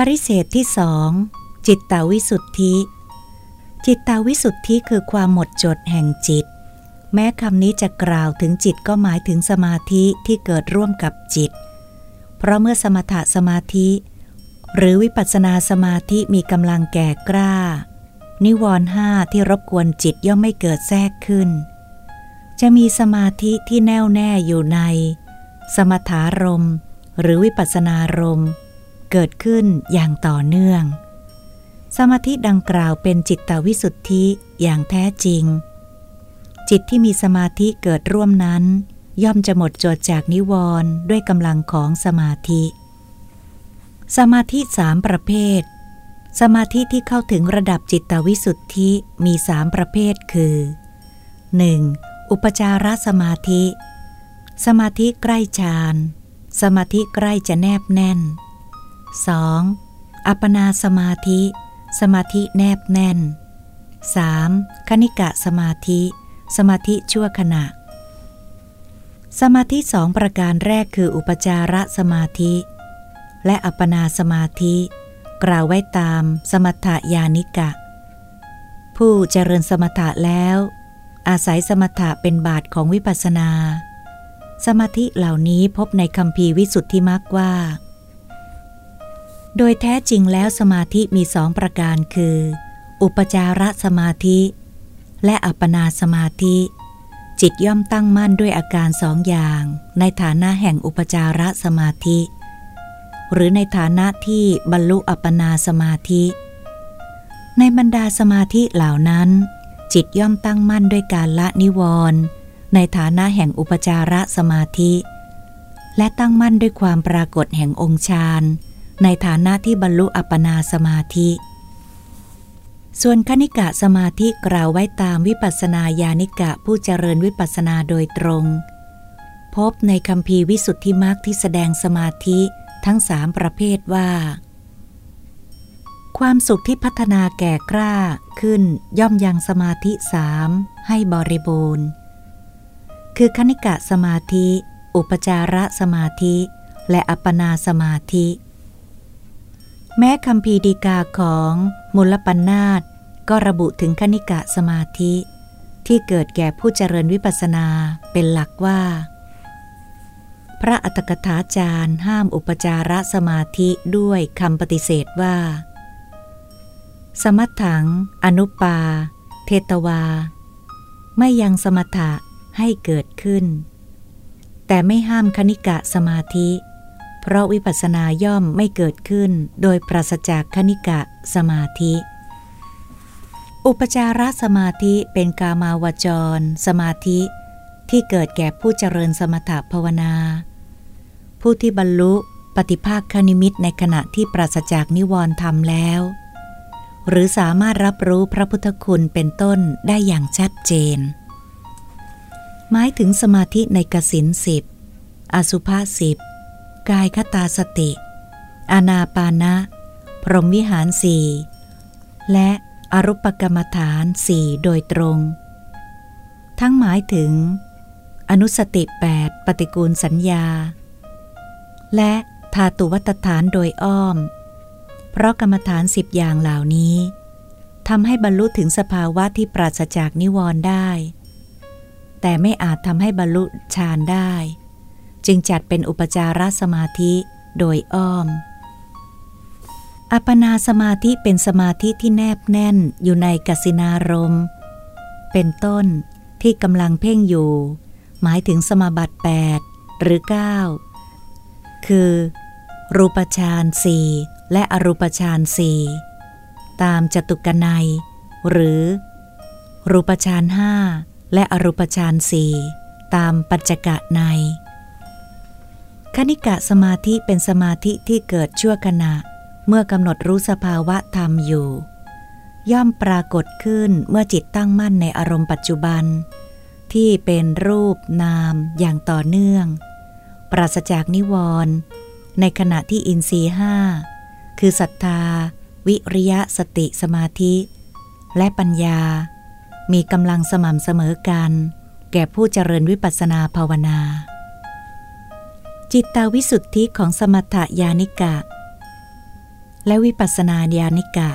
ปริเศษที่สองจิตตวิสุทธิ จิตตวิสุทธิคือความหมดจดแห่งจิต แม้คำนี้จะกล่าวถึงจิตก็หมายถึงสมาธิที่เกิดร่วมกับจิต เพราะเมื่อสมถะสมาธิ หรือวิปัสนาสมาธิมีกำลังแก่กล้า นิวรณ์ห้าที่รบกวนจิตย่อมไม่เกิดแทรกขึ้น จะมีสมาธิที่แน่วแน่อยู่ใน สมถารมหรือวิปัสสนารมณ์ เกิดขึ้นอย่างต่อเนื่อง สมาธิดังกล่าวเป็นจิตตวิสุทธิอย่างแท้จริง จิตที่มีสมาธิเกิดร่วมนั้น ย่อมจะหมดจดจากนิวรณ์ด้วยกำลังของสมาธิ สมาธิสามประเภท สมาธิที่เข้าถึงระดับจิตตวิสุทธิมีสามประเภทคือ 1. อุปจารสมาธิ สมาธิใกล้ฌานสมาธิใกล้จะแนบแน่น 2. อัปปนาสมาธิ สมาธิแนบแน่น 3. คณิกะสมาธิ สมาธิชั่วขณะ สมาธิสองประการแรกคืออุปจารสมาธิ และอัปปนาสมาธิ กล่าวไว้ตามสมถยานิกะ ผู้เจริญสมถะแล้ว อาศัยสมถะเป็นบาทของวิปัสสนา สมาธิเหล่านี้พบในคำพีวิสุทธิมักว่า โดยแท้จริงแล้วสมาธิมีสองประการคือ อุปจารสมาธิ และอัปปนาสมาธิ จิตย่อมตั้งมั่นด้วยอาการสองอย่าง ในฐานะแห่งอุปจารสมาธิ หรือในฐานะที่บรรลุอัปปนาสมาธิ ในบรรดาสมาธิเหล่านั้น จิตย่อมตั้งมั่นด้วยการละนิวรณ์ในฐานะแห่งอุปจารสมาธิ และตั้งมั่นด้วยความปรากฏแห่งองค์ฌาน ในฐานะที่บรรลุอัปปนาสมาธิ ส่วนคณิกะสมาธิกล่าวไว้ตามวิปัสสนาญาณิกะผู้เจริญวิปัสสนาโดยตรง พบในคำพีวิสุทธิมรรคที่แสดงสมาธิทั้งสามประเภทว่า ความสุขที่พัฒนาแก่กล้าขึ้นย่อมยังสมาธิสามให้บริบูรณ์ คือคณิกะสมาธิ อุปจารสมาธิ และอัปปนาสมาธิ แม้คำพีดีกาของมุลปันนาตก็ระบุถึงคณิกะสมาธิ ที่เกิดแก่ผู้เจริญวิปัสนาเป็นหลักว่า พระอัตถกถาจารย์ห้ามอุปจารสมาธิด้วยคำปฏิเสธว่า สมัตถัง อนุปา เทตวา ไม่ยังสมถะให้เกิดขึ้น แต่ไม่ห้ามคณิกะสมาธิ เพราะวิปัสสนาย่อมไม่เกิดขึ้น โดยปราศจากคณิกะสมาธิ อุปจารสมาธิเป็นกามาวจร สมาธิ ที่เกิดแก่ผู้เจริญสมถภาวนา ผู้ที่บรรลุปฏิภาคคณิมิตในขณะที่ปราศจากนิวรณ์ธรรมแล้ว หรือสามารถรับรู้พระพุทธคุณเป็นต้นได้อย่างชัดเจน หมายถึงสมาธิในกสินสิบอสุภาสิบ กายคตาสติ อานาปานะ พรหมวิหารสี่และอรุปกรรมฐานสี่โดยตรง ทั้งหมายถึง อนุสติแปดปฏิกูลสัญญา และธาตุวัตฐานโดยอ้อม เพราะกรรมฐานสิบอย่างเหล่านี้ทำให้บรรลุถึงสภาวะที่ปราศจากนิวรณ์ได้ แต่ไม่อาจทำให้บรรลุฌานได้ จึงจัดเป็นอุปจารสมาธิโดยอ้อม อัปนาสมาธิเป็นสมาธิที่แนบแน่นอยู่ในกสินารมเป็นต้นที่กำลังเพ่งอยู่ หมายถึงสมาบัติ 8 หรือ 9 คือ รูปฌานสี่และอรูปฌานสี่ตามจตุกนัย หรือ รูปฌานห้าและอรูปฌานสี่ตามปัจจกะใน คณิกะสมาธิเป็นสมาธิที่เกิดชั่วขณะ เมื่อกำหนดรู้สภาวะธรรมอยู่ ย่อมปรากฏขึ้นเมื่อจิตตั้งมั่นในอารมณ์ปัจจุบัน ที่เป็นรูปนามอย่างต่อเนื่อง ปราศจากนิวรณ์ในขณะที่อินทรีห้าคือศรัทธา วิริยะสติสมาธิ และปัญญา มีกำลังสม่ำเสมอกัน แก่ผู้เจริญวิปัสสนาภาวนา จิตตาวิสุทธิของสมถยานิกะ และวิปัสสนาญาณิกะ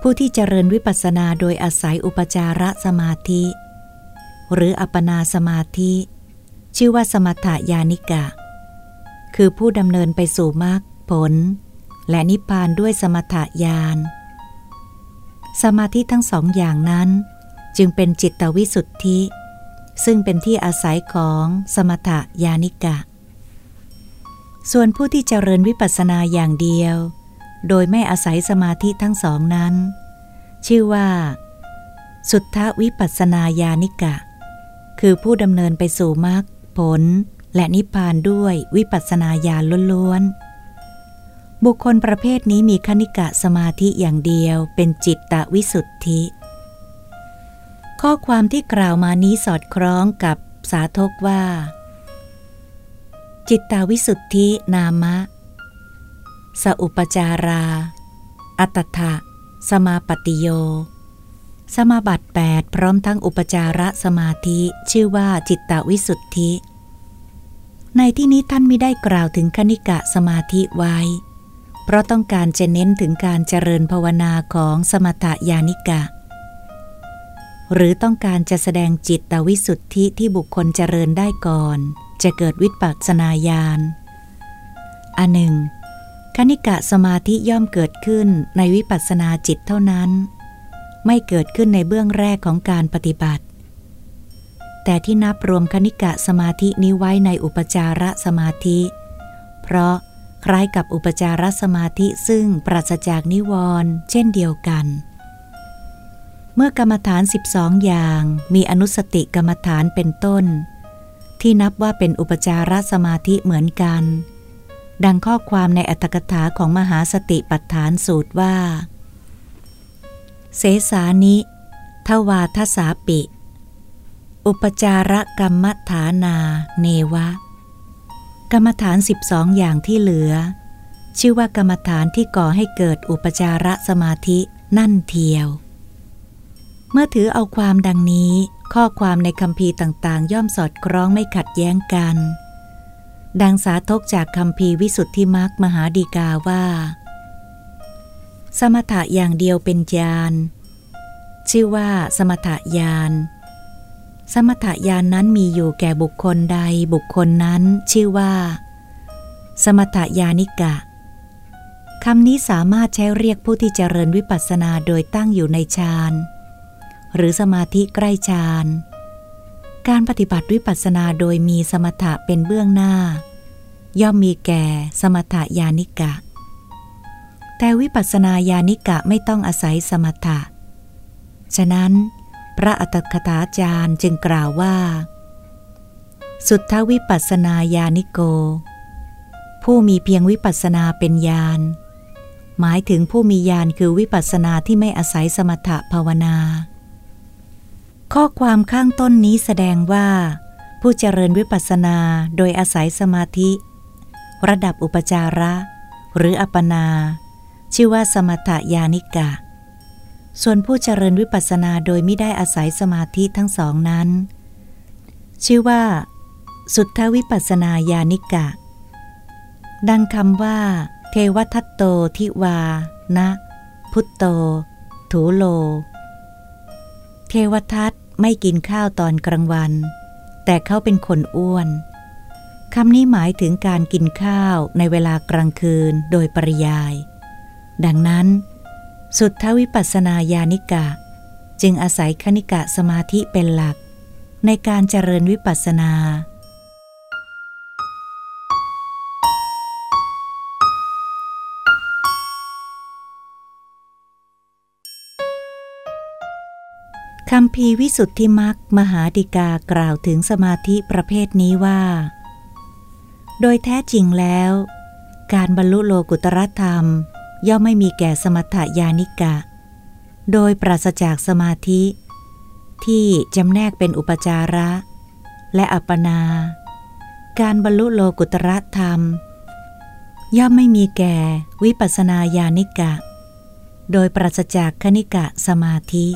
ผู้ที่เจริญวิปัสสนาโดยอาศัยอุปจารสมาธิ หรืออัปนาสมาธิ ชื่อว่าสมถญาณิกะ คือผู้ดำเนินไปสู่มรรคผล และนิพพานด้วยสมถญาณสมาธิทั้งสองอย่างนั้น จึงเป็นจิตวิสุทธิ ซึ่งเป็นที่อาศัยของสมถญาณิกะ ส่วนผู้ที่เจริญวิปัสสนาอย่างเดียว โดยไม่อาศัยสมาธิทั้งสองนั้น ชื่อว่า สุทธวิปัสสนาญาณิกะ คือผู้ดำเนินไปสู่มรรคผล และนิพพานด้วยวิปัสสนาญาณล้วนๆ บุคคลประเภทนี้มีคณิกะสมาธิอย่างเดียวเป็นจิตตวิสุทธิ ข้อความที่กล่าวมานี้สอดคล้องกับสาธกว่า จิตตวิสุทธินามะ สอุปจารา อัตถะสมาปฏิโย สมาบัติ8พร้อมทั้งอุปจาระสมาธิชื่อว่าจิตตวิสุทธิ ในที่นี้ท่านไม่ได้กล่าวถึงคณิกะสมาธิไว้ เพราะต้องการจะเน้นถึงการเจริญภาวนาของสมถยานิกะ หรือต้องการจะแสดงจิตตวิสุทธิที่บุคคลเจริญได้ก่อน จะเกิดวิปัสสนาญาณอันหนึ่งคณิกะสมาธิย่อมเกิดขึ้นในวิปัสสนาจิตเท่านั้น ไม่เกิดขึ้นในเบื้องแรกของการปฏิบัติ แต่ที่นับรวมคณิกะสมาธินี้ไว้ในอุปจารสมาธิ เพราะคล้ายกับอุปจารสมาธิซึ่งปราศจากนิวรณ์เช่นเดียวกัน เมื่อกรรมฐาน 12 อย่างมีอนุสติกรรมฐานเป็นต้น ที่นับว่าเป็นอุปจารสมาธิเหมือนกัน ดังข้อความในอัตถกถาของมหาสติปัฏฐานสูตรว่า เสสานิทวาทสาปิ อุปจารกรรมฐานาเนวะ กรรมฐาน 12 อย่างที่เหลือ ชื่อว่ากรรมฐานที่ก่อให้เกิดอุปจารสมาธินั่นเทียว เมื่อถือเอาความดังนี้ ข้อความในคำพีต่างๆ ย่อมสอดคล้องไม่ขัดแย้งกัน ดังสาทกจากคำพีวิสุทธิมักมหาดีกาว่า สมถะอย่างเดียวเป็นญาณชื่อว่าสมถะญาณสมถญาณนนั้นมีอยู่แก่บุคคลใดบุคคลนั้นชื่อว่า สมถญาณิกะคำนี้สามารถใช้เรียกผู้ที่เจริญวิปัสสนาโดยตั้งอยู่ในฌาน หรือสมาธิใกล้ฌาน การปฏิบัติวิปัสสนาโดยมีสมถะเป็นเบื้องหน้า ย่อมมีแก่สมถะญาณิกะ แต่วิปัสสนาญาณิกะไม่ต้องอาศัยสมถะ ฉะนั้น พระอัตถกถาจารย์จึงกล่าวว่า สุทธวิปัสนาญาณิโก ผู้มีเพียงวิปัสนาเป็นญาณหมายถึงผู้มีญาณคือวิปัสนาที่ไม่อาศัยสมถะภาวนา ข้อความข้างต้นนี้แสดงว่า ผู้เจริญวิปัสสนาโดยอาศัยสมาธิ ระดับอุปจาระ หรืออัปปนา ชื่อว่าสมถญาณิกะ ส่วนผู้เจริญวิปัสสนาโดยไม่ได้อาศัยสมาธิทั้งสองนั้น ชื่อว่า สุทธวิปัสสนาญาณิกะ ดังคำว่า เทวทัตโตทิวา นะ พุตโต ถูโล เทวทัต ไม่กินข้าวตอนกลางวัน แต่เขาเป็นคนอ้วนคำนี้หมายถึงการกินข้าวในเวลากลางคืนโดยปริยาย ดังนั้น สุทธวิปัสสนาญาณิกะ จึงอาศัยคณิกะสมาธิเป็นหลัก ในการเจริญวิปัสสนา คำพีวิสุทธิมักมหาดิกากล่าวถึงสมาธิประเภทนี้ว่า โดยแท้จริงแล้ว การบรรลุโลกุตรธรรม ย่อมไม่มีแก่สมถยานิกะ โดยปราศจากสมาธิ ที่จำแนกเป็นอุปจาระ และอัปปนา การบรรลุโลกุตรธรรม ย่อมไม่มีแก่วิปัสนาญาณิกะ โดยปราศจากคณิกะสมาธิ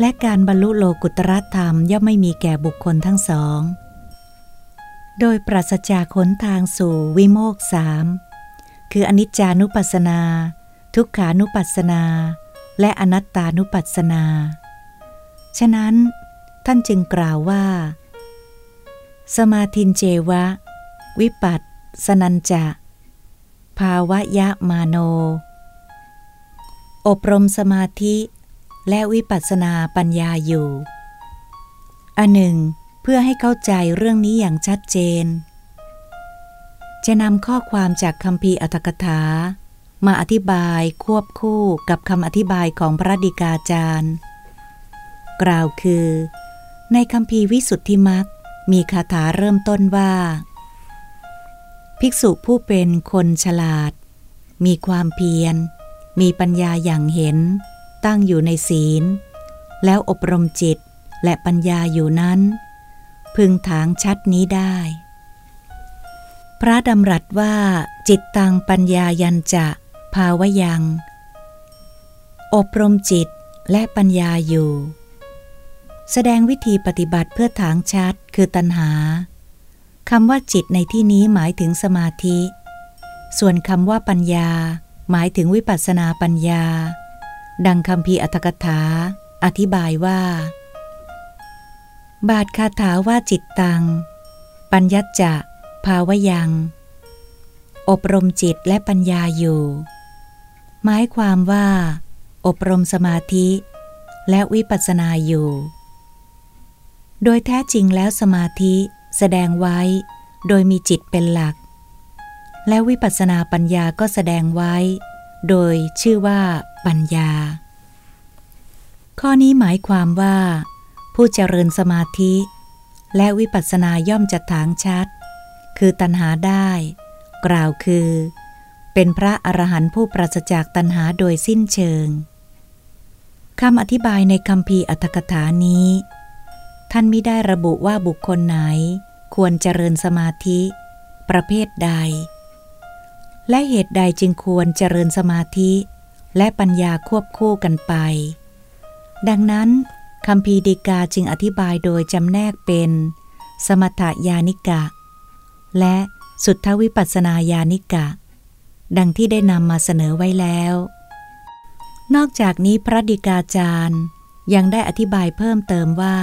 และการบรรลุโลกุตระธรรมย่อมไม่มีแก่บุคคลทั้งสอง โดยปราศจากขนทางสู่วิโมกสามคืออนิจจานุปัสสนา ทุกขานุปัสสนา และอนัตตานุปัสสนา ฉะนั้น ท่านจึงกล่าวว่า สมาธินเจวะ วิปัสสนันจะ ภาวะยะมาโน อบรมสมาธิ และวิปัสสนาปัญญาอยู่ อันหนึ่ง เพื่อให้เข้าใจเรื่องนี้อย่างชัดเจน จะนำข้อความจากคำพีอัตถกถา มาอธิบายควบคู่กับคำอธิบายของพระดิกาจารย์ กล่าวคือ ในคำพีวิสุทธิมักมีคาถาเริ่มต้นว่า ภิกษุผู้เป็นคนฉลาด มีความเพียร มีปัญญาอย่างเห็น ตั้งอยู่ในศีล แล้วอบรมจิตและปัญญาอยู่นั้น พึงถางชัดนี้ได้ พระดำรัสว่าจิตตังปัญญายันจะภาวยัง อบรมจิตและปัญญาอยู่ แสดงวิธีปฏิบัติเพื่อถางชัดคือตัณหาคำว่าจิตในที่นี้หมายถึงสมาธิ ส่วนคำว่าปัญญา หมายถึงวิปัสสนาปัญญา ดังคำพีอัตถกถา อธิบายว่า บาทคาถาว่าจิตตัง ปัญญจะ ภาวยัง อบรมจิตและปัญญาอยู่ หมายความว่า อบรมสมาธิ และวิปัสสนาอยู่ โดยแท้จริงแล้วสมาธิแสดงไว้ โดยมีจิตเป็นหลัก และวิปัสสนาปัญญาก็แสดงไว้ โดยชื่อว่าปัญญา ข้อนี้หมายความว่า ผู้เจริญสมาธิ และวิปัสสนาย่อมจะถางชัด คือตัณหาได้ กล่าวคือ เป็นพระอรหันต์ผู้ปราศจากตัณหาโดยสิ้นเชิงคำอธิบายในคำพีอัตถกถานี้ ท่านไม่ได้ระบุว่าบุคคลไหน ควรเจริญสมาธิ ประเภทใด และเหตุใดจึงควรเจริญสมาธิ และปัญญาควบคู่กันไป ดังนั้นคำพีดีกาจึงอธิบายโดยจำแนกเป็น สมถยานิกะ และสุทธวิปัสนาญาณิกะ ดังที่ได้นำมาเสนอไว้แล้ว นอกจากนี้พระดิกาจารย์ยังได้อธิบายเพิ่มเติมว่า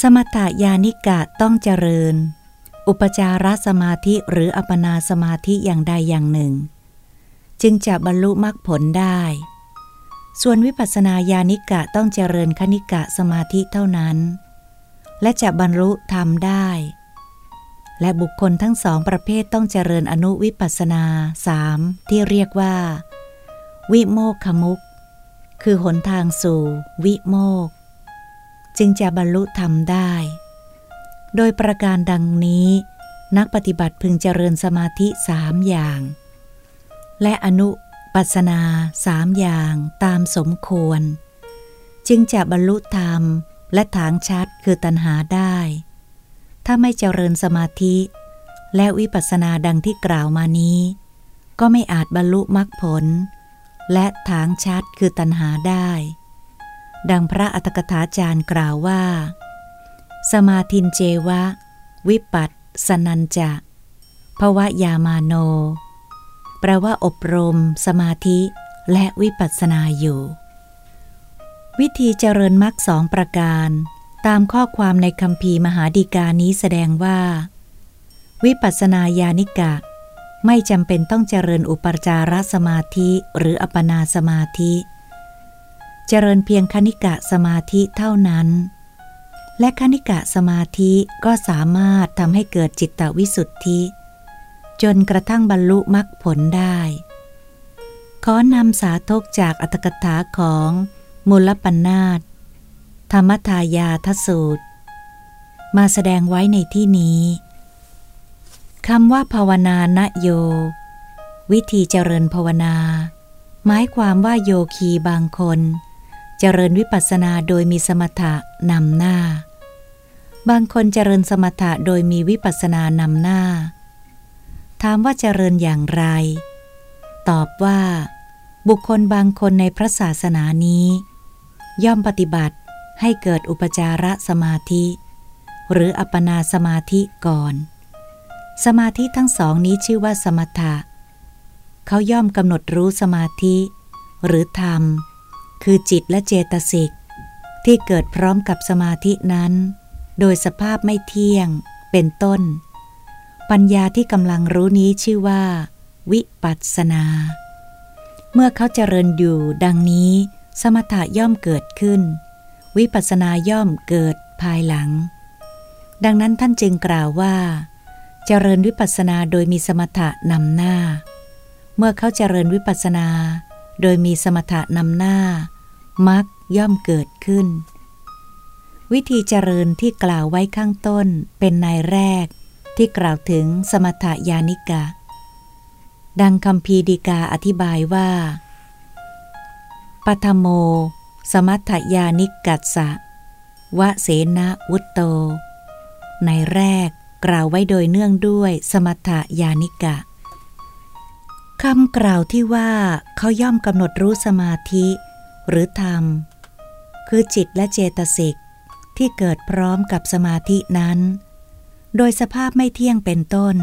สมถยานิกะต้องเจริญ อุปจารสมาธิหรืออัปนาสมาธิอย่างใดอย่างหนึ่ง จึงจะบรรลุมรรคผลได้ ส่วนวิปัสสนาญาณิกะต้องเจริญคณิกะสมาธิเท่านั้น และจะบรรลุธรรมได้ และบุคคลทั้งสองประเภทต้องเจริญอนุวิปัสสนาสามที่เรียกว่า วิโมกขมุก คือหนทางสู่ วิโมก จึงจะบรรลุธรรมได้ โดยประการดังนี้ นักปฏิบัติพึงเจริญสมาธิสามอย่าง และอนุปัสนาสามอย่างตามสมควร จึงจะบรรลุธรรมและถางชัดคือตัณหาได้ ถ้าไม่เจริญสมาธิ และวิปัสนาดังที่กล่าวมานี้ ก็ไม่อาจบรรลุมรรคผล และถางชัดคือตัณหาได้ ดังพระอัตถกถาจารย์กล่าวว่า สมาธินเจวะ วิปัสสนันจะภวะยามาโน แปลว่าอบรม สมาธิและวิปัสสนาอยู่ วิธีเจริญมรรคสองประการ ตามข้อความในคำพีมหาดีกานี้แสดงว่า วิปัสสนาญาณิกะ ไม่จำเป็นต้องเจริญอุปจารสมาธิหรืออัปนาสมาธิ เจริญเพียงคณิกะสมาธิเท่านั้น และคณิกะสมาธิก็สามารถทำให้เกิดจิตตวิสุทธิ จนกระทั่งบรรลุมรรคผลได้ ขอนำสาธกจากอัตถกถาของมูลปัญนาตธรรมทายาทสูตร มาแสดงไว้ในที่นี้คำว่าภาวนานโย วิธีเจริญภาวนา หมายความว่าโยคีบางคน เจริญวิปัสสนาโดยมีสมถะนำหน้า บางคนเจริญสมถะโดยมีวิปัสสนานำหน้า ถามว่าเจริญอย่างไร ตอบว่า บุคคลบางคนในพระศาสนานี้ ย่อมปฏิบัติให้เกิดอุปจารสมาธิ หรืออัปปนาสมาธิก่อน สมาธิทั้งสองนี้ชื่อว่าสมถะเขาย่อมกำหนดรู้สมาธิ หรือธรรม คือจิตและเจตสิกที่เกิดพร้อมกับสมาธินั้น โดยสภาพไม่เที่ยง เป็นต้น ปัญญาที่กำลังรู้นี้ชื่อว่า วิปัสสนา เมื่อเขาเจริญอยู่ดังนี้ สมถะย่อมเกิดขึ้น วิปัสสนาย่อมเกิดภายหลัง ดังนั้นท่านจึงกล่าวว่า เจริญวิปัสสนาโดยมีสมถะนำหน้า เมื่อเขาเจริญวิปัสสนา โดยมีสมถะนำหน้า มักย่อมเกิดขึ้น วิธีเจริญที่กล่าวไว้ข้างต้นเป็นในแรกที่กล่าวถึงสมถยานิกะ ดังคำพีดีกาอธิบายว่าปัทโม สมัทยานิกัสสะวะเสนาวุตโต ในแรกกล่าวไว้โดยเนื่องด้วยสมถยานิกะคำกล่าวที่ว่าเขาย่อมกำหนดรู้สมาธิ หรือธรรม คือจิตและเจตสิกที่เกิดพร้อมกับสมาธินั้น โดยสภาพไม่เที่ยงเป็นต้น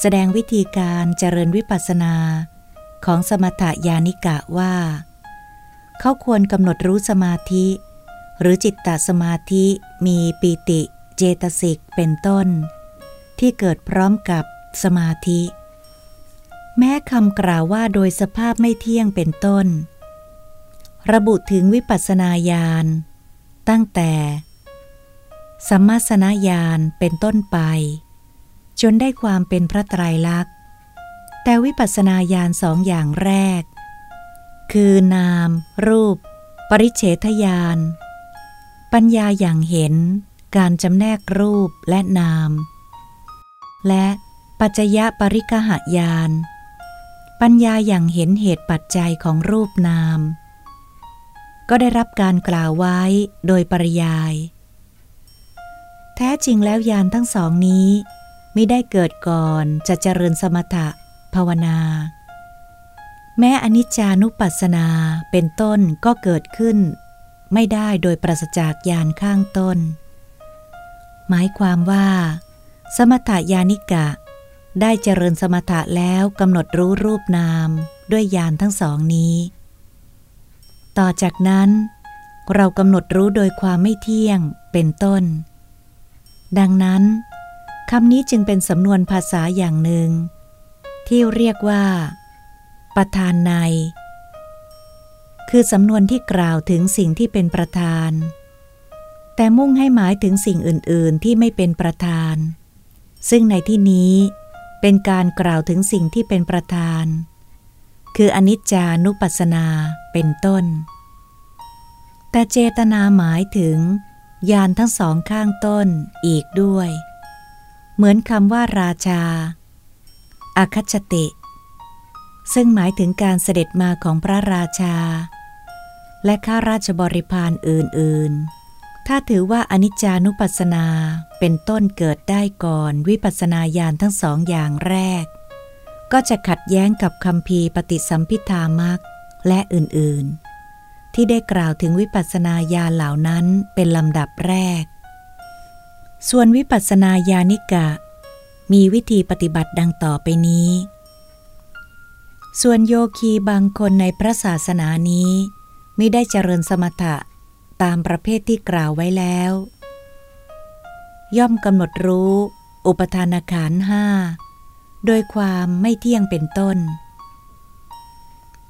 แสดงวิธีการเจริญวิปัสสนาของสมถยานิกะว่า เขาควรกำหนดรู้สมาธิ หรือจิตตสมาธิมีปีติเจตสิกเป็นต้น ที่เกิดพร้อมกับสมาธิ แม้คำกล่าวว่าโดยสภาพไม่เที่ยงเป็นต้น ระบุถึงวิปัสสนาญาณตั้งแต่สัมมาสนญาณเป็นต้นไป จนได้ความเป็นพระไตรลักษณ์ แต่วิปัสสนาญาณสองอย่างแรก คือนาม รูป ปริเฉทญาณปัญญาอย่างเห็นการจำแนกรูปและนาม และปัจจยะปริกหายาน ปัญญาอย่างเห็นเหตุปัจจัยของรูปนาม ก็ได้รับการกล่าวไว้โดยปริยาย แท้จริงแล้วยานทั้งสองนี้มิได้เกิดก่อนจะเจริญสมถะภาวนา แม้อนิจจานุปัสสนาเป็นต้นก็เกิดขึ้น ไม่ได้โดยปราศจากยานข้างต้น หมายความว่า สมถยานิกะ ได้เจริญสมถะแล้วกำหนดรู้รูปนามด้วยยานทั้งสองนี้ ต่อจากนั้น เรากำหนดรู้โดยความไม่เที่ยงเป็นต้น ดังนั้นคำนี้จึงเป็นสำนวนภาษาอย่างหนึ่ง ที่เรียกว่า ประธานใน คือสำนวนที่กล่าวถึงสิ่งที่เป็นประธาน แต่มุ่งให้หมายถึงสิ่งอื่น ๆ ที่ไม่เป็นประธาน ซึ่งในที่นี้เป็นการกล่าวถึงสิ่งที่เป็นประธาน คืออนิจจานุปัสสนาเป็นต้น แต่เจตนาหมายถึงยานทั้งสองข้างต้นอีกด้วย เหมือนคำว่าราชาอาคัจติ ซึ่งหมายถึงการเสด็จมาของพระราชา และข้าราชบริพารอื่น ๆ ถ้าถือว่าอนิจจานุปัสสนาเป็นต้นเกิดได้ก่อนวิปัสสนาญาณทั้งสองอย่างแรก ก็จะขัดแย้งกับคำพีปฏิสัมพิธามักและอื่นๆ ที่ได้กล่าวถึงวิปัสสนาญาเหล่านั้นเป็นลำดับแรก ส่วนวิปัสสนาญาณิกะ มีวิธีปฏิบัติดังต่อไปนี้ ส่วนโยคีบางคนในพระศาสนานี้มิได้เจริญสมถะตามประเภทที่กล่าวไว้แล้ว ย่อมกำหนดรู้ อุปทานขันห้า โดยความไม่เที่ยงเป็นต้น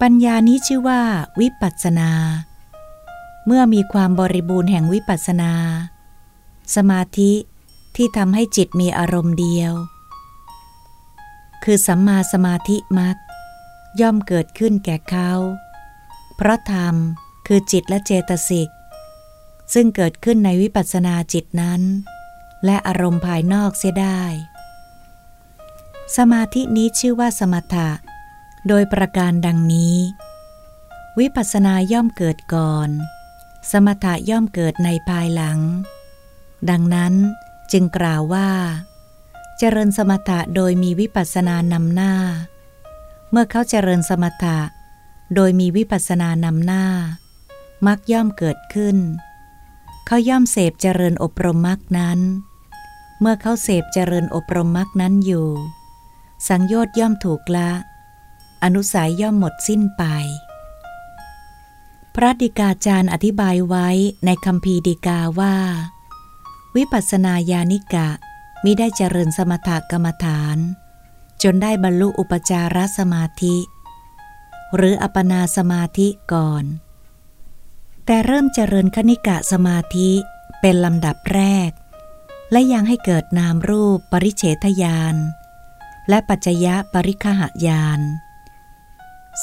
ปัญญานี้ชื่อว่า วิปัสสนา เมื่อมีความบริบูรณ์แห่งวิปัสสนา สมาธิที่ทำให้จิตมีอารมณ์เดียว คือสัมมาสมาธิมักย่อมเกิดขึ้นแก่เขา เพราะธรรมคือจิตและเจตสิก ซึ่งเกิดขึ้นในวิปัสสนาจิตนั้น และอารมณ์ภายนอกเสียได้ สมาธินี้ชื่อว่าสมถะ โดยประการดังนี้ วิปัสสนาย่อมเกิดก่อน สมถะย่อมเกิดในภายหลัง ดังนั้นจึงกล่าวว่า เจริญสมถะโดยมีวิปัสสนานำหน้า เมื่อเขาเจริญสมถะ โดยมีวิปัสสนานำหน้า มักย่อมเกิดขึ้น เขาย่อมเสพเจริญอบรมมักนั้น เมื่อเขาเสพเจริญอบรมมรรคนั้นอยู่ สังโยชน์ย่อมถูกละ อนุสัยย่อมหมดสิ้นไป พระดิกาจารย์อธิบายไว้ในคำพีดีกาว่า วิปัสสนาญาณิกะมิได้เจริญสมถกรรมฐาน จนได้บรรลุอุปจารสมาธิ หรืออัปนาสมาธิก่อน แต่เริ่มเจริญคณิกะสมาธิเป็นลำดับแรก และยังให้เกิดนามรูปปริเฉทญาณ และปัจจยะปริคหายาน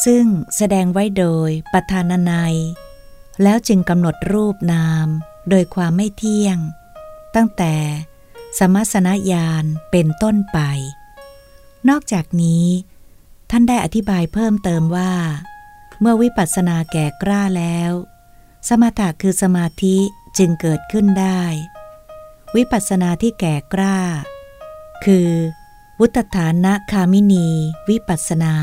ซึ่งแสดงไว้โดยประธานนัย แล้วจึงกำหนดรูปนามโดยความไม่เที่ยง ตั้งแต่สมัสนญาณเป็นต้นไป นอกจากนี้ ท่านได้อธิบายเพิ่มเติมว่า เมื่อวิปัสสนาแก่กล้าแล้ว สมถะคือสมาธิจึงเกิดขึ้นได้ วิปัสสนาที่แก่กล้า คือ วุตฐานะคามินี วิปัสนา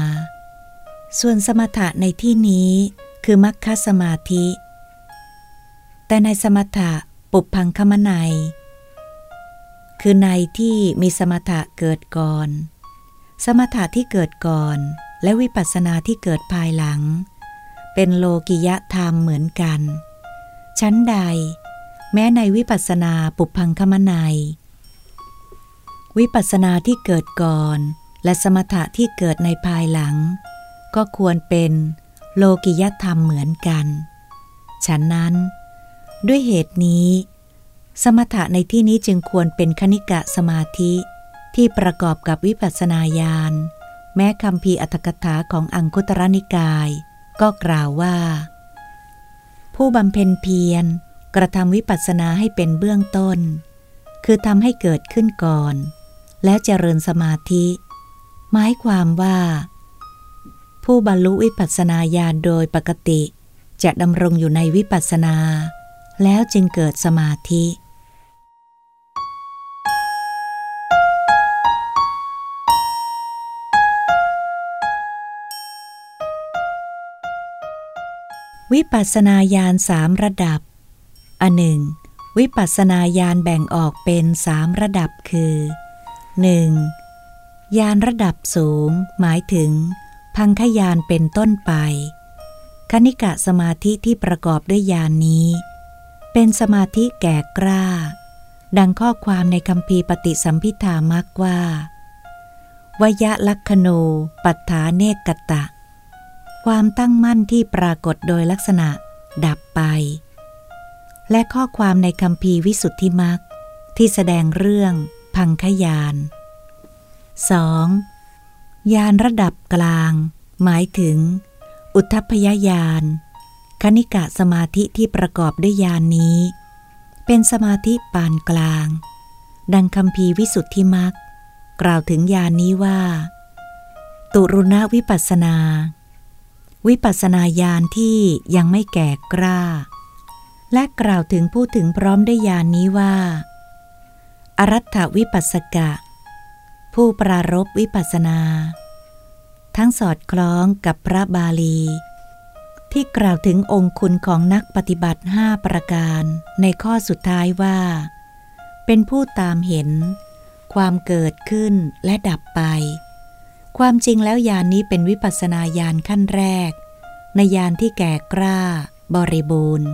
ส่วนสมถะในที่นี้คือมัคคสมาธิ แต่ในสมถะปุบพังคมนัยคือในที่มีสมถะเกิดก่อน สมถะที่เกิดก่อน และวิปัสสนาที่เกิดภายหลัง เป็นโลกิยธรรมเหมือนกัน ชั้นใด แม้ในวิปัสสนาปุพังคมนัย วิปัสสนาที่เกิดก่อน และสมถะที่เกิดในภายหลัง ก็ควรเป็นโลกิยธรรมเหมือนกัน ฉะนั้น ด้วยเหตุนี้ สมถะในที่นี้จึงควรเป็นคณิกะสมาธิที่ประกอบกับวิปัสสนาญาณแม้คำพีอัตถกถาของอังคุตรนิกาย ก็กล่าวว่า ผู้บำเพ็ญเพียร กระทำวิปัสสนาให้เป็นเบื้องต้น คือทำให้เกิดขึ้นก่อน แล้วเจริญสมาธิ หมายความว่า ผู้บรรลุวิปัสสนาญาณโดยปกติ จะดำรงอยู่ในวิปัสสนา แล้วจึงเกิดสมาธิวิปัสนาญาณสามระดับ อันหนึ่ง วิปัสนาญาณแบ่งออกเป็นสามระดับคือ 1. ญาณระดับสูง หมายถึง พังคยานเป็นต้นไป คณิกะสมาธิที่ประกอบด้วยญานนี้ เป็นสมาธิแก่กล้า ดังข้อความในคำพีปฏิสัมพิธามักว่าวยะลักขณูปัฏฐาเนกตะ ความตั้งมั่นที่ปรากฏโดยลักษณะดับไป และข้อความในคำพีวิสุทธิมักที่แสดงเรื่อง พังขยาน 2. ยานระดับกลาง หมายถึง อุทพยายาน คณิกะสมาธิที่ประกอบด้วยยานนี้ เป็นสมาธิปานกลาง ดังคำพีวิสุทธิมักกล่าวถึงยานนี้ว่า ตุรุณวิปัสนา วิปัสนาญาณที่ยังไม่แก่กล้า และกล่าวถึงผู้ถึงพร้อมได้ญาณนนี้ว่า อรัตถวิปัสสกะ ผู้ปรารบวิปัสนา ทั้งสอดคล้องกับพระบาลี ที่กล่าวถึงองค์คุณของนักปฏิบัติห้าประการในข้อสุดท้ายว่า เป็นผู้ตามเห็น ความเกิดขึ้นและดับไป ความจริงแล้วยานนี้เป็นวิปัสนาญาณขั้นแรก ในยานที่แก่กล้า บริบูรณ์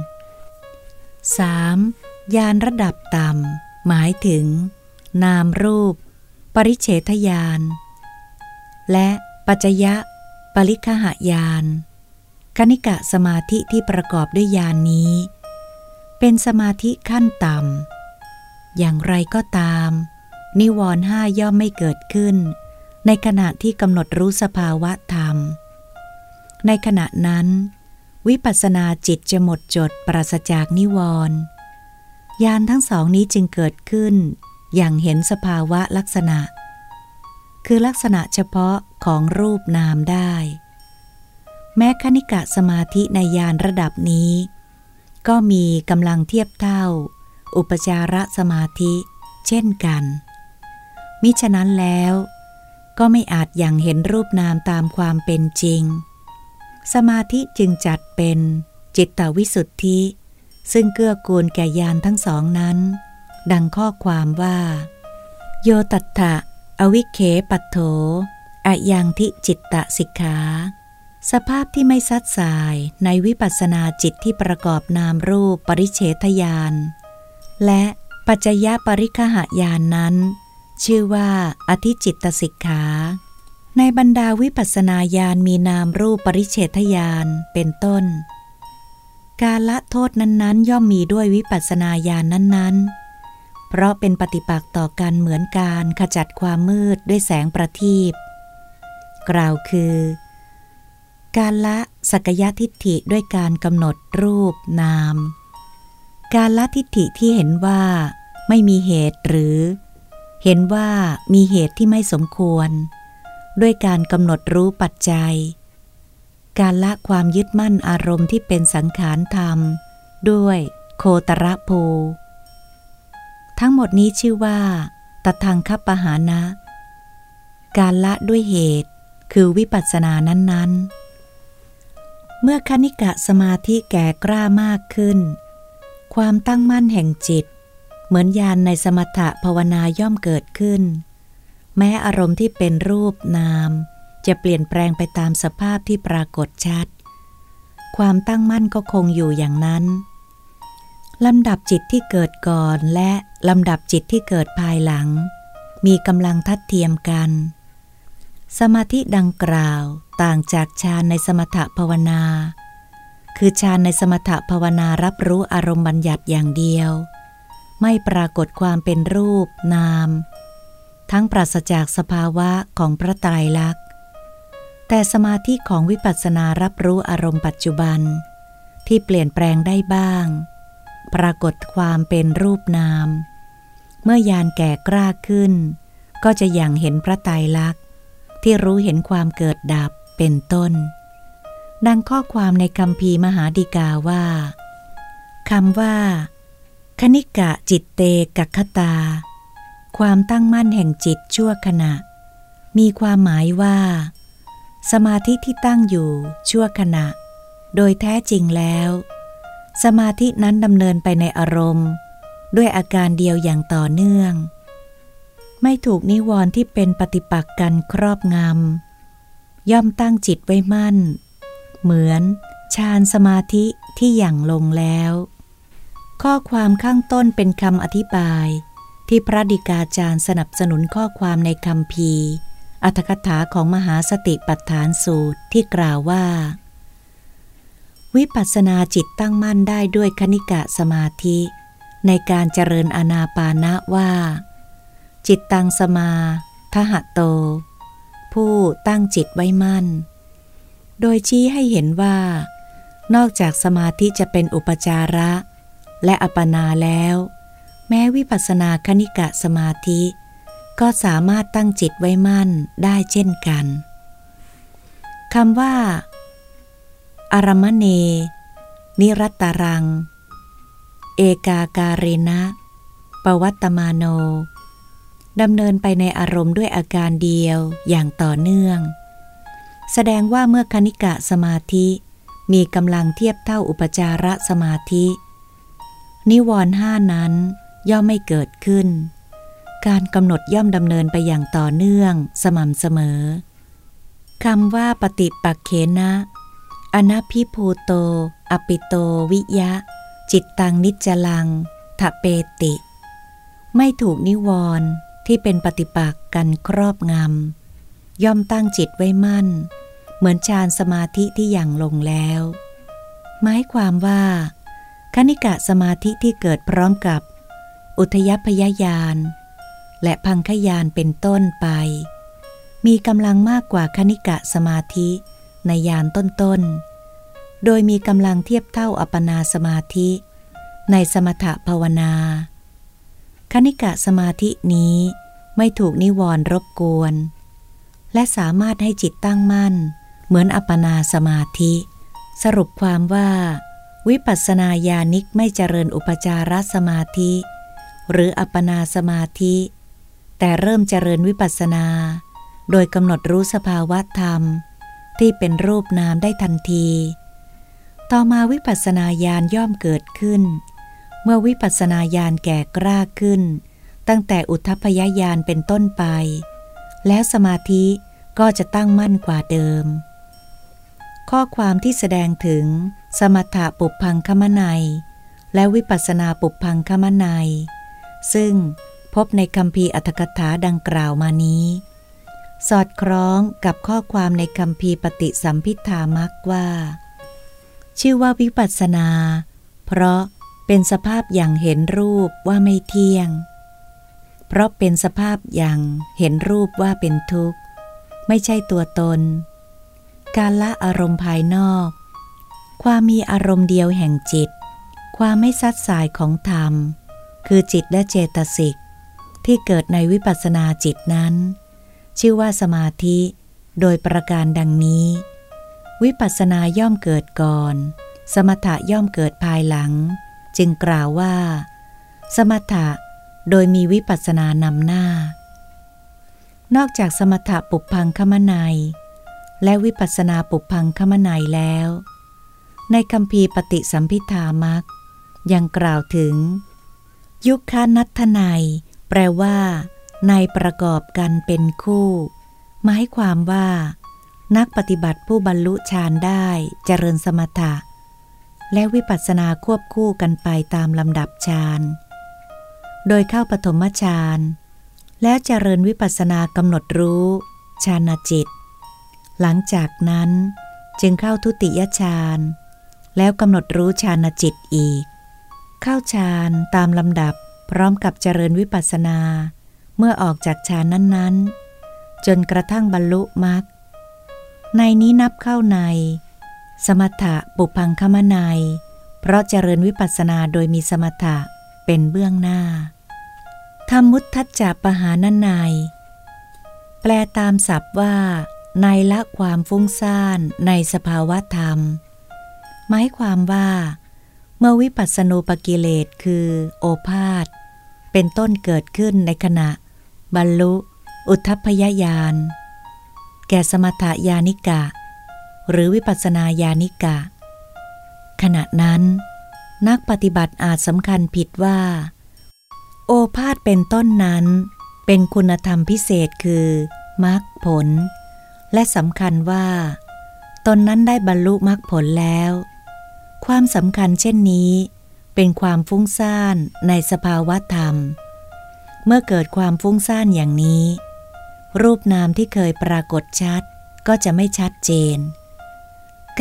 3. ยานระดับต่ำ หมายถึง นามรูป ปริเฉทยาน และปัจยะ ปริคหายานคณิกะสมาธิที่ประกอบด้วยยานนี้ เป็นสมาธิขั้นต่ำ อย่างไรก็ตาม นิวรณ์ห้าย่อมไม่เกิดขึ้น ในขณะที่กำหนดรู้สภาวะธรรม ในขณะนั้น วิปัสสนาจิตจะหมดจดปราศจากนิวรณ์ ยานทั้งสองนี้จึงเกิดขึ้น อย่างเห็นสภาวะลักษณะ คือลักษณะเฉพาะของรูปนามได้ แม้คณิกะสมาธิในยานระดับนี้ ก็มีกำลังเทียบเท่า อุปจารสมาธิ เช่นกัน มิฉะนั้นแล้วก็ไม่อาจอย่างเห็นรูปนามตามความเป็นจริง สมาธิจึงจัดเป็นจิตตวิสุทธิ ซึ่งเกื้อกูลแก่ยานทั้งสองนั้น ดังข้อความว่า โยตัตถะ อวิเคปัตโถอะยังทิจิตตะสิกขา สภาพที่ไม่ซัดสายในวิปัสสนาจิตที่ประกอบนามรูปปริเฉทยาน และปัจจยปริคหายานนั้น ชื่อว่าอธิจิตตสิกขาในบรรดาวิปัสสนาญาณมีนามรูปปริเฉทญาณเป็นต้น การละโทษนั้นๆ ย่อมมีด้วยวิปัสสนาญาณนั้น ๆ เพราะเป็นปฏิปักษ์ต่อกันเหมือนการขจัดความมืดด้วยแสงประทีปกล่าวคือ การละสักยทิฏฐิด้วยการกำหนดรูปนาม การละทิฏฐิที่เห็นว่าไม่มีเหตุหรือ เห็นว่ามีเหตุที่ไม่สมควร ด้วยการกำหนดรู้ปัจจัย การละความยึดมั่นอารมณ์ที่เป็นสังขารธรรม ด้วยโคตรภูทั้งหมดนี้ชื่อว่าตทังคัปปหานะ การละด้วยเหตุคือวิปัสสนานั้นๆ เมื่อคณิกะสมาธิแก่กล้ามากขึ้น ความตั้งมั่นแห่งจิต เหมือนยานในสมถะภาวนาย่อมเกิดขึ้น แม้อารมณ์ที่เป็นรูปนาม จะเปลี่ยนแปลงไปตามสภาพที่ปรากฏชัด ความตั้งมั่นก็คงอยู่อย่างนั้น ลำดับจิตที่เกิดก่อนและลำดับจิตที่เกิดภายหลัง มีกำลังทัดเทียมกัน สมาธิดังกล่าวต่างจากฌานในสมถภาวนา คือฌานในสมถภาวนารับรู้อารมณ์บัญญัติอย่างเดียว ไม่ปรากฏความเป็นรูปนาม ทั้งปราศจากสภาวะของพระไตรลักษณ์ แต่สมาธิของวิปัสสนารับรู้อารมณ์ปัจจุบัน ที่เปลี่ยนแปลงได้บ้าง ปรากฏความเป็นรูปนาม เมื่อยานแก่กล้าขึ้น ก็จะอย่างเห็นพระไตรลักษณ์ ที่รู้เห็นความเกิดดับเป็นต้น ดังข้อความในคำพีมหาดิกาว่าคำว่า คณิกะจิตเตกัคตา ความตั้งมั่นแห่งจิตชั่วขณะ มีความหมายว่า สมาธิที่ตั้งอยู่ชั่วขณะ โดยแท้จริงแล้ว สมาธินั้นดำเนินไปในอารมณ์ ด้วยอาการเดียวอย่างต่อเนื่อง ไม่ถูกนิวรณ์ที่เป็นปฏิปักษ์กันครอบงำย่อมตั้งจิตไว้มั่น เหมือนฌานสมาธิที่อย่างลงแล้ว ข้อความข้างต้นเป็นคำอธิบาย ที่พระดิกาจารย์สนับสนุนข้อความในคำพี อัตถกถาของมหาสติปัฏฐานสูตรที่กล่าวว่า วิปัสสนาจิตตั้งมั่นได้ด้วยคณิกะสมาธิ ในการเจริญอนาปานะว่า จิตตังสมาทหะโต ผู้ตั้งจิตไว้มั่น โดยชี้ให้เห็นว่า นอกจากสมาธิจะเป็นอุปจาระ และอัปนาแล้ว แม้วิปัสสนาคณิกะสมาธิ ก็สามารถตั้งจิตไว้มั่นได้เช่นกันคำว่า อารมเน นิรัตตรัง เอกาการินะ ปวัตตมาโนดำเนินไปในอารมณ์ด้วยอาการเดียวอย่างต่อเนื่อง แสดงว่าเมื่อคณิกะสมาธิ มีกำลังเทียบเท่าอุปจารสมาธิ นิวรณ์ห้านั้นย่อมไม่เกิดขึ้น การกำหนดย่อมดำเนินไปอย่างต่อเนื่องสม่ำเสมอคำว่าปฏิปักเขนะ อนัพิภูโต อปิโตวิยะ จิตตังนิจลังทะเปติ ไม่ถูกนิวรณ์ที่เป็นปฏิปักษ์กันครอบงำ ย่อมตั้งจิตไว้มั่น เหมือนฌานสมาธิที่อย่างลงแล้ว หมายความว่า คณิกะสมาธิที่เกิดพร้อมกับ อุทยพยายาน และพังขยานเป็นต้นไป มีกำลังมากกว่าคณิกะสมาธิในยานต้นๆ โดยมีกำลังเทียบเท่าอัปนาสมาธิ ในสมถภาวนา คณิกะสมาธินี้ไม่ถูกนิวรณ์รบกวน และสามารถให้จิตตั้งมั่น เหมือนอัปนาสมาธิ สรุปความว่า วิปัสสนาญาณิกไม่เจริญอุปจารสมาธิ หรืออัปนาสมาธิ แต่เริ่มเจริญวิปัสสนา โดยกำหนดรู้สภาวะธรรม ที่เป็นรูปนามได้ทันที ต่อมาวิปัสสนาญาณย่อมเกิดขึ้น เมื่อวิปัสสนาญาณแก่กล้าขึ้น ตั้งแต่อุทพยญาณเป็นต้นไป แล้วสมาธิก็จะตั้งมั่นกว่าเดิม ข้อความที่แสดงถึงสมถะปุพังคมนัย และวิปัสนาปุพังคมนัย ซึ่ง บในคำพีอัตถกถาดังกล่าวมานี้ สอดคล้องกับข้อความในคำพีปฏิสัมพิธามักว่า ชื่อว่าวิปัสสนา เพราะเป็นสภาพอย่างเห็นรูปว่าไม่เที่ยง เพราะเป็นสภาพอย่างเห็นรูปว่าเป็นทุกข์ ไม่ใช่ตัวตน การละอารมณ์ภายนอก ความมีอารมณ์เดียวแห่งจิต ความไม่ซัดสายของธรรม คือจิตและเจตสิก ที่เกิดในวิปัสสนาจิตนั้น ชื่อว่าสมาธิ โดยประการดังนี้ วิปัสสนาย่อมเกิดก่อน สมถะย่อมเกิดภายหลัง จึงกล่าวว่า สมถะโดยมีวิปัสสนานำหน้า นอกจากสมถะปุพังคมนัยและวิปัสสนาปุพังคมนัยแล้ว ในคำพีปฏิสัมพิธามักยังกล่าวถึง ยุคคานัทนัย แปลว่า ในประกอบกันเป็นคู่ หมายความว่า นักปฏิบัติผู้บรรลุฌานได้เจริญสมถะ และวิปัสสนาควบคู่กันไปตามลำดับฌานโดยเข้าปฐมฌานแล้วเจริญวิปัสสนากำหนดรู้ฌานจิต หลังจากนั้นจึงเข้าทุติยฌานแล้วกำหนดรู้ฌานจิตอีก เข้าฌานตามลำดับ พร้อมกับเจริญวิปัสสนา เมื่อออกจากฌานนั้นๆ จนกระทั่งบรรลุมรรคในนี้นับเข้าใน สมถะปุพังคมนายเพราะเจริญวิปัสสนาโดยมีสมถะเป็นเบื้องหน้าธรรมุทัจจะปหานนายแปลตามศัพท์ว่า ในละความฟุ้งซ่านในสภาวะธรรม หมายความว่า เมื่อวิปัสสนูปกิเลสคือ โอภาษ เป็นต้นเกิดขึ้นในขณะ บรรลุ อุทพยญาณแก่สมถยานิกะ หรือวิปัสนาญาณิกะ ขณะนั้น นักปฏิบัติอาจสำคัญผิดว่า โอภาษเป็นต้นนั้น เป็นคุณธรรมพิเศษคือมรรคผล และสำคัญว่า ตนนั้นได้บรรลุมรรคผลแล้ว ความสำคัญเช่นนี้ เป็นความฟุ้งซ่านในสภาวะธรรม เมื่อเกิดความฟุ้งซ่านอย่างนี้ รูปนามที่เคยปรากฏชัดก็จะไม่ชัดเจน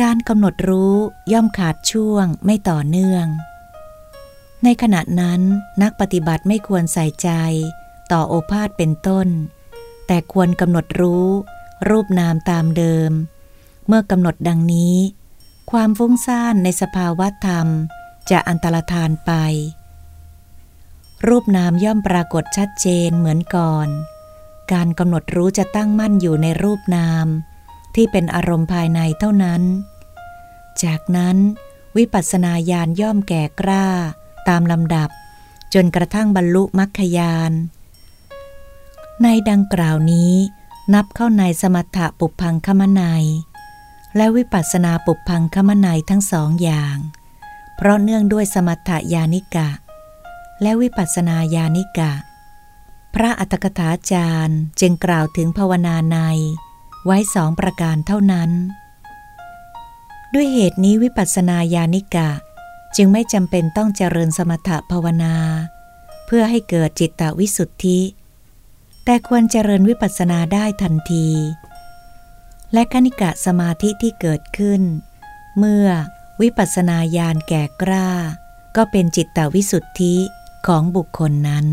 การกำหนดรู้ย่อมขาดช่วงไม่ต่อเนื่อง ในขณะนั้นนักปฏิบัติไม่ควรใส่ใจต่อโอภาษเป็นต้น แต่ควรกำหนดรู้รูปนามตามเดิม เมื่อกำหนดดังนี้ ความฟุ้งซ่านในสภาวะธรรม จะอันตรธานไป รูปนามย่อมปรากฏชัดเจนเหมือนก่อน การกำหนดรู้จะตั้งมั่นอยู่ในรูปนาม ที่เป็นอารมณ์ภายในเท่านั้น จากนั้น วิปัสสนาญาณย่อมแก่กล้า ตามลำดับ จนกระทั่งบรรลุมรรคญาณ ในดังกล่าวนี้นับเข้าในสมถะปุพังคมนัยและวิปัสสนาปุพังคมนัยทั้งสองอย่าง เพราะเนื่องด้วยสมถญาณิกะ และวิปัสนาญาณิกะ พระอัตถกถาจารย์จึงกล่าวถึงภาวนาในไว้สองประการเท่านั้น ด้วยเหตุนี้วิปัสนาญาณิกะ จึงไม่จำเป็นต้องเจริญสมถภาวนา เพื่อให้เกิดจิตตวิสุทธิ แต่ควรเจริญวิปัสสนาได้ทันที และคณิกะสมาธิที่เกิดขึ้น เมื่อ วิปัสสนาญาณแก่กล้า ก็เป็นจิตตวิสุทธิของบุคคลนั้น